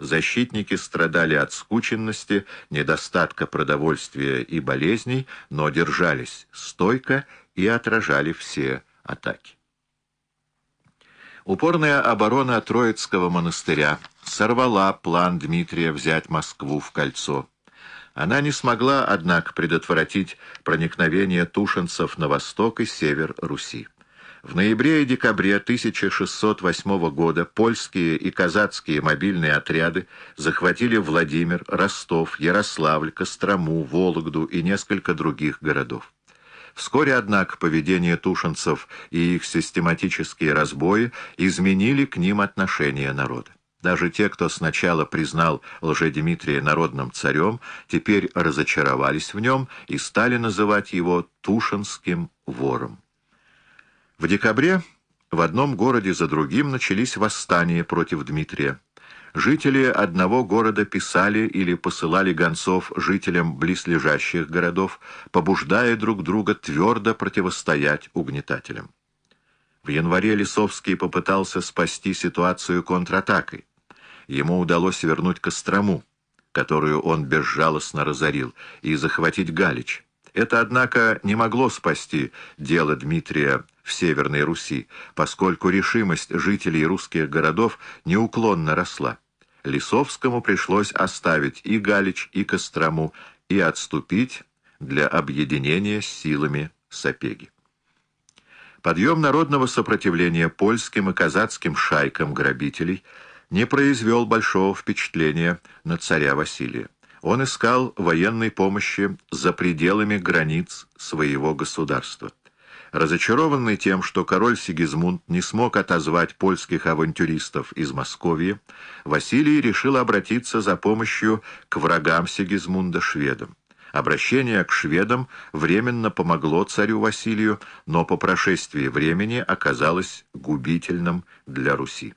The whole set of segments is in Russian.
защитники страдали от скученности, недостатка продовольствия и болезней, но держались стойко и отражали все атаки. Упорная оборона Троицкого монастыря сорвала план Дмитрия взять Москву в кольцо. Она не смогла, однако, предотвратить проникновение тушенцев на восток и север Руси. В ноябре и декабре 1608 года польские и казацкие мобильные отряды захватили Владимир, Ростов, Ярославль, Кострому, Вологду и несколько других городов. Вскоре, однако, поведение тушенцев и их систематические разбои изменили к ним отношение народа. Даже те, кто сначала признал Лжедимитрия народным царем, теперь разочаровались в нем и стали называть его Тушинским вором. В декабре в одном городе за другим начались восстания против Дмитрия. Жители одного города писали или посылали гонцов жителям близлежащих городов, побуждая друг друга твердо противостоять угнетателям. В январе Лисовский попытался спасти ситуацию контратакой. Ему удалось вернуть Кострому, которую он безжалостно разорил, и захватить Галич. Это, однако, не могло спасти дело Дмитрия в Северной Руси, поскольку решимость жителей русских городов неуклонно росла. Лисовскому пришлось оставить и Галич, и Кострому, и отступить для объединения с силами Сапеги. Подъем народного сопротивления польским и казацким шайкам грабителей – не произвел большого впечатления на царя Василия. Он искал военной помощи за пределами границ своего государства. Разочарованный тем, что король Сигизмунд не смог отозвать польских авантюристов из Московии, Василий решил обратиться за помощью к врагам Сигизмунда шведам. Обращение к шведам временно помогло царю Василию, но по прошествии времени оказалось губительным для Руси.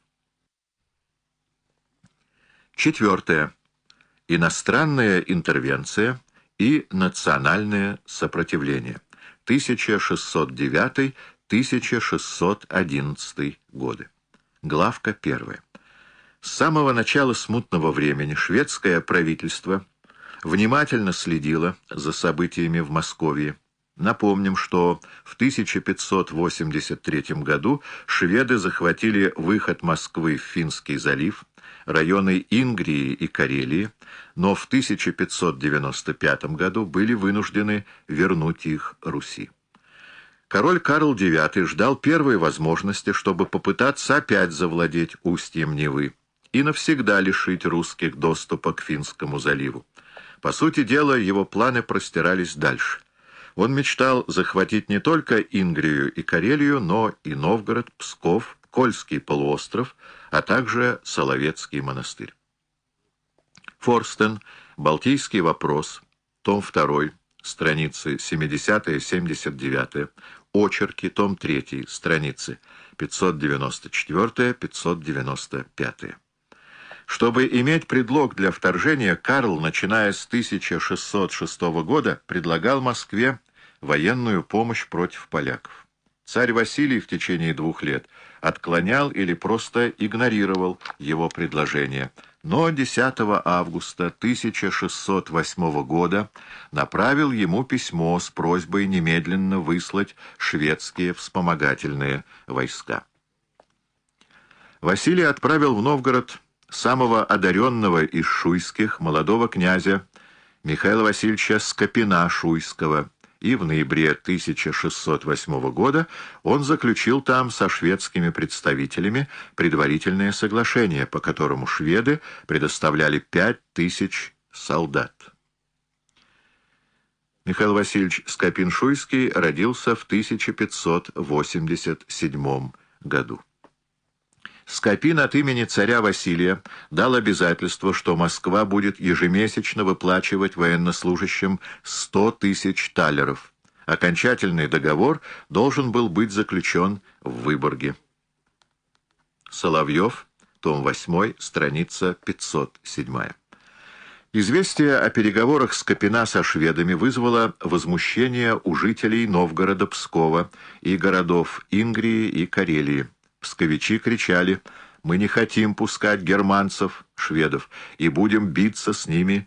Четвертое. Иностранная интервенция и национальное сопротивление. 1609-1611 годы. Главка первая. С самого начала смутного времени шведское правительство внимательно следило за событиями в Москве. Напомним, что в 1583 году шведы захватили выход Москвы в Финский залив, районы Ингрии и Карелии, но в 1595 году были вынуждены вернуть их Руси. Король Карл IX ждал первой возможности, чтобы попытаться опять завладеть устьем Невы и навсегда лишить русских доступа к Финскому заливу. По сути дела, его планы простирались дальше. Он мечтал захватить не только Ингрию и Карелию, но и Новгород, Псков, Кольский полуостров, а также Соловецкий монастырь. Форстен, Балтийский вопрос, том 2, страницы 70-79, очерки, том 3, страницы 594-595. Чтобы иметь предлог для вторжения, Карл, начиная с 1606 года, предлагал Москве военную помощь против поляков. Царь Василий в течение двух лет отклонял или просто игнорировал его предложение, но 10 августа 1608 года направил ему письмо с просьбой немедленно выслать шведские вспомогательные войска. Василий отправил в Новгород самого одаренного из шуйских молодого князя Михаила Васильевича Скопина Шуйского, и в ноябре 1608 года он заключил там со шведскими представителями предварительное соглашение, по которому шведы предоставляли пять тысяч солдат. Михаил Васильевич Скопин-Шуйский родился в 1587 году. Скопин от имени царя Василия дал обязательство, что Москва будет ежемесячно выплачивать военнослужащим 100 тысяч талеров. Окончательный договор должен был быть заключен в Выборге. Соловьев, том 8, страница 507. Известие о переговорах Скопина со шведами вызвало возмущение у жителей Новгорода, Пскова и городов Ингрии и Карелии. Псковичи кричали Мы не хотим пускать германцев, шведов, и будем биться с ними